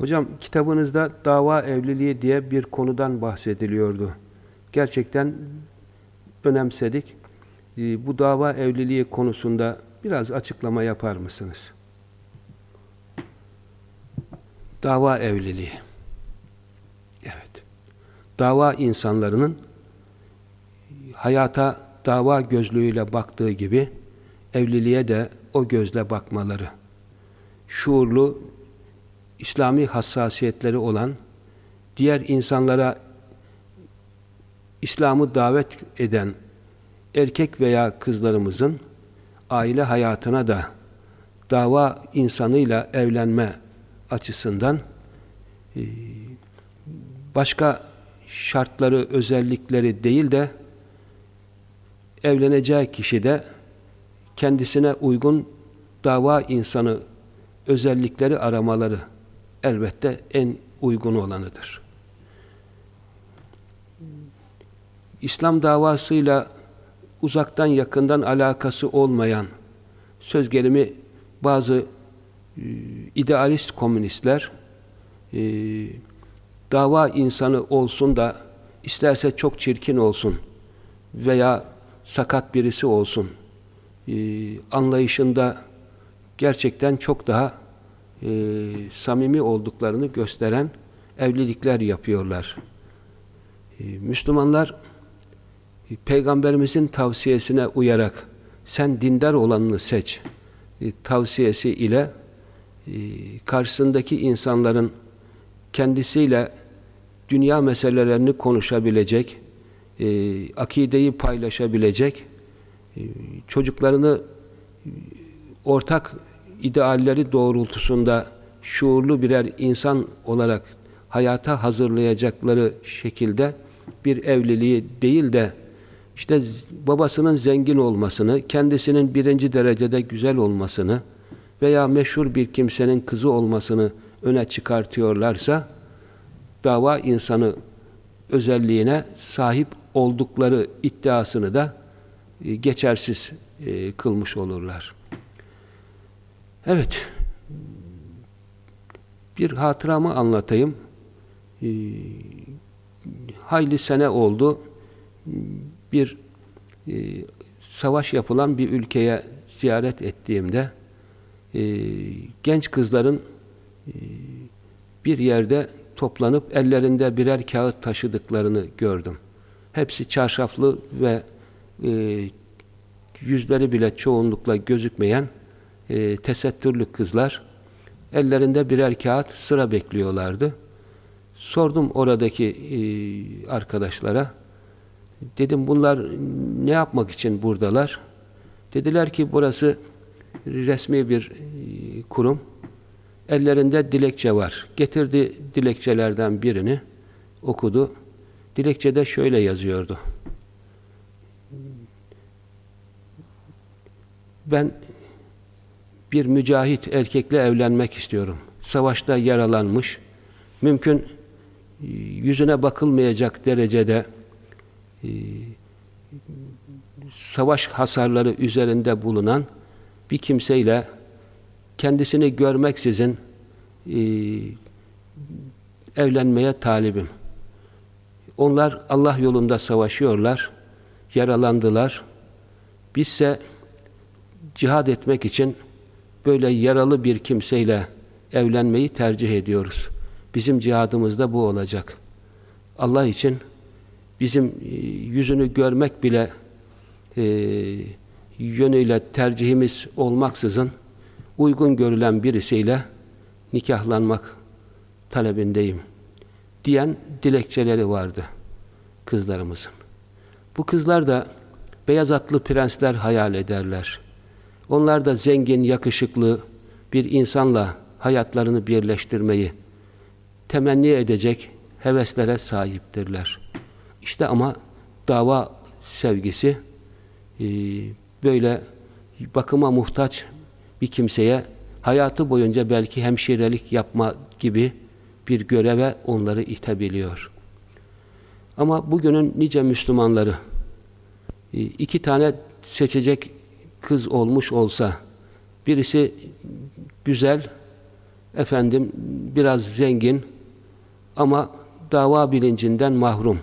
Hocam kitabınızda dava evliliği diye bir konudan bahsediliyordu. Gerçekten önemsedik. Ee, bu dava evliliği konusunda biraz açıklama yapar mısınız? Dava evliliği. Evet. Dava insanlarının hayata dava gözlüğüyle baktığı gibi evliliğe de o gözle bakmaları. Şuurlu, İslami hassasiyetleri olan, diğer insanlara İslam'ı davet eden erkek veya kızlarımızın aile hayatına da dava insanıyla evlenme açısından e, başka şartları, özellikleri değil de evleneceği kişi de kendisine uygun dava insanı özellikleri aramaları elbette en uygun olanıdır. İslam davasıyla uzaktan yakından alakası olmayan söz gelimi bazı e, idealist komünistler e, dava insanı olsun da isterse çok çirkin olsun veya sakat birisi olsun e, anlayışında gerçekten çok daha e, samimi olduklarını gösteren evlilikler yapıyorlar. E, Müslümanlar e, Peygamberimizin tavsiyesine uyarak sen dindar olanını seç e, tavsiyesi ile e, karşısındaki insanların kendisiyle dünya meselelerini konuşabilecek, e, akideyi paylaşabilecek, e, çocuklarını e, ortak idealleri doğrultusunda şuurlu birer insan olarak hayata hazırlayacakları şekilde bir evliliği değil de işte babasının zengin olmasını, kendisinin birinci derecede güzel olmasını veya meşhur bir kimsenin kızı olmasını öne çıkartıyorlarsa dava insanı özelliğine sahip oldukları iddiasını da e, geçersiz e, kılmış olurlar. Evet, bir hatıramı anlatayım. E, hayli sene oldu. Bir savaş yapılan bir ülkeye ziyaret ettiğimde genç kızların bir yerde toplanıp ellerinde birer kağıt taşıdıklarını gördüm. Hepsi çarşaflı ve e, yüzleri bile çoğunlukla gözükmeyen e, tesettürlü kızlar ellerinde birer kağıt sıra bekliyorlardı. Sordum oradaki e, arkadaşlara. Dedim bunlar ne yapmak için buradalar? Dediler ki burası resmi bir e, kurum. Ellerinde dilekçe var. Getirdi dilekçelerden birini okudu. Dilekçede şöyle yazıyordu. Ben bir mücahit erkekle evlenmek istiyorum. Savaşta yaralanmış, mümkün yüzüne bakılmayacak derecede e, savaş hasarları üzerinde bulunan bir kimseyle kendisini görmeksizin e, evlenmeye talibim. Onlar Allah yolunda savaşıyorlar, yaralandılar. Bizse cihad etmek için böyle yaralı bir kimseyle evlenmeyi tercih ediyoruz. Bizim cihadımız da bu olacak. Allah için bizim e, yüzünü görmek bile e, yönüyle tercihimiz olmaksızın uygun görülen birisiyle nikahlanmak talebindeyim diyen dilekçeleri vardı kızlarımızın. Bu kızlar da beyaz atlı prensler hayal ederler. Onlar da zengin, yakışıklı bir insanla hayatlarını birleştirmeyi temenni edecek heveslere sahiptirler. İşte ama dava sevgisi e, böyle bakıma muhtaç bir kimseye hayatı boyunca belki hemşirelik yapma gibi bir göreve onları itebiliyor. Ama bugünün nice Müslümanları e, iki tane seçecek kız olmuş olsa birisi güzel efendim biraz zengin ama dava bilincinden mahrum.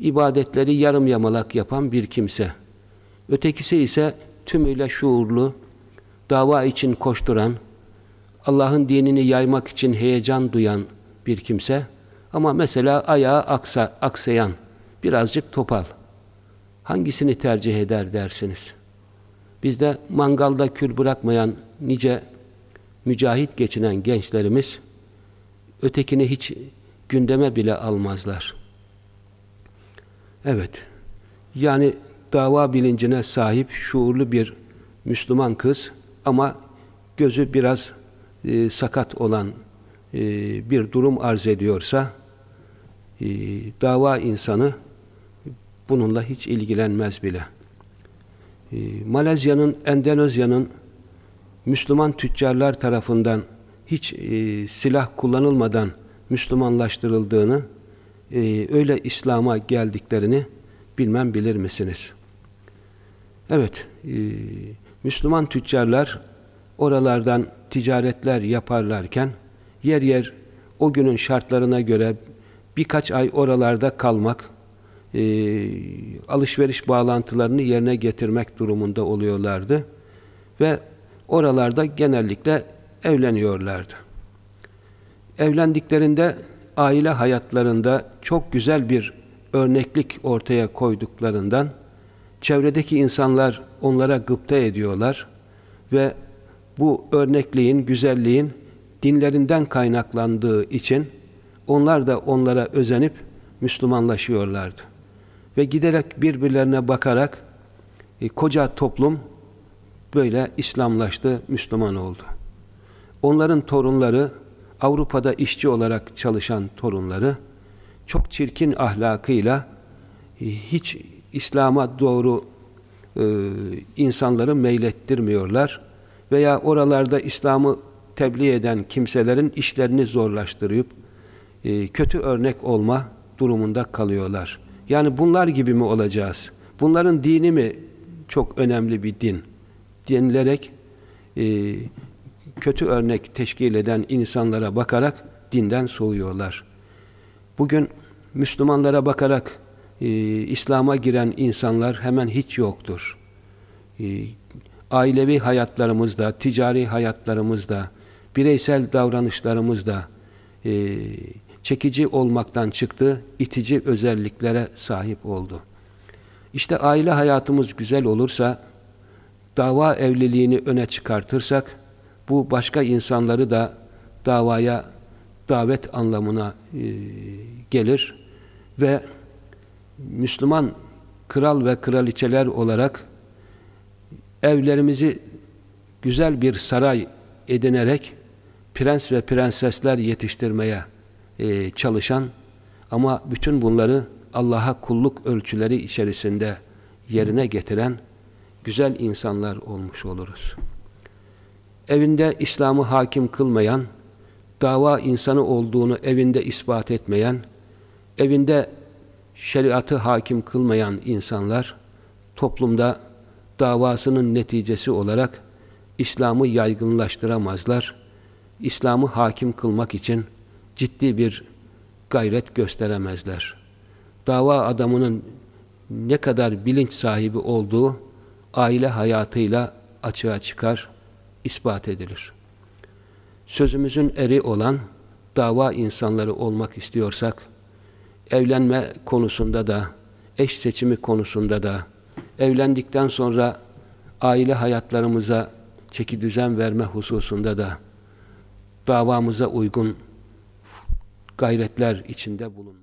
İbadetleri yarım yamalak yapan bir kimse. Ötekisi ise tümüyle şuurlu, dava için koşturan, Allah'ın dinini yaymak için heyecan duyan bir kimse ama mesela ayağı aksa, aksayan, birazcık topal. Hangisini tercih eder dersiniz? Bizde mangalda kül bırakmayan nice mücahit geçinen gençlerimiz ötekini hiç gündeme bile almazlar. Evet, yani dava bilincine sahip şuurlu bir Müslüman kız ama gözü biraz e, sakat olan e, bir durum arz ediyorsa e, dava insanı bununla hiç ilgilenmez bile. E, Malezya'nın, Endonezya'nın Müslüman tüccarlar tarafından hiç e, silah kullanılmadan Müslümanlaştırıldığını, e, öyle İslam'a geldiklerini bilmem bilir misiniz? Evet, e, Müslüman tüccarlar oralardan ticaretler yaparlarken yer yer o günün şartlarına göre birkaç ay oralarda kalmak, e, alışveriş bağlantılarını yerine getirmek durumunda oluyorlardı ve oralarda genellikle evleniyorlardı. Evlendiklerinde aile hayatlarında çok güzel bir örneklik ortaya koyduklarından çevredeki insanlar onlara gıpta ediyorlar ve bu örnekliğin, güzelliğin dinlerinden kaynaklandığı için onlar da onlara özenip Müslümanlaşıyorlardı. Ve giderek birbirlerine bakarak e, koca toplum böyle İslamlaştı, Müslüman oldu. Onların torunları, Avrupa'da işçi olarak çalışan torunları, çok çirkin ahlakıyla e, hiç İslam'a doğru e, insanları meylettirmiyorlar veya oralarda İslam'ı tebliğ eden kimselerin işlerini zorlaştırıp e, kötü örnek olma durumunda kalıyorlar. Yani bunlar gibi mi olacağız? Bunların dini mi çok önemli bir din? Denilerek e, kötü örnek teşkil eden insanlara bakarak dinden soğuyorlar. Bugün Müslümanlara bakarak e, İslam'a giren insanlar hemen hiç yoktur. E, ailevi hayatlarımızda, ticari hayatlarımızda, bireysel davranışlarımızda e, çekici olmaktan çıktı, itici özelliklere sahip oldu. İşte aile hayatımız güzel olursa, dava evliliğini öne çıkartırsak, bu başka insanları da davaya davet anlamına e, gelir ve Müslüman kral ve kraliçeler olarak evlerimizi güzel bir saray edinerek prens ve prensesler yetiştirmeye e, çalışan ama bütün bunları Allah'a kulluk ölçüleri içerisinde yerine getiren güzel insanlar olmuş oluruz. Evinde İslam'ı hakim kılmayan, dava insanı olduğunu evinde ispat etmeyen, evinde şeriatı hakim kılmayan insanlar toplumda davasının neticesi olarak İslam'ı yaygınlaştıramazlar. İslam'ı hakim kılmak için ciddi bir gayret gösteremezler. Dava adamının ne kadar bilinç sahibi olduğu aile hayatıyla açığa çıkar, ispat edilir. Sözümüzün eri olan dava insanları olmak istiyorsak, evlenme konusunda da, eş seçimi konusunda da, evlendikten sonra aile hayatlarımıza çeki düzen verme hususunda da davamıza uygun gayretler içinde bulunmak.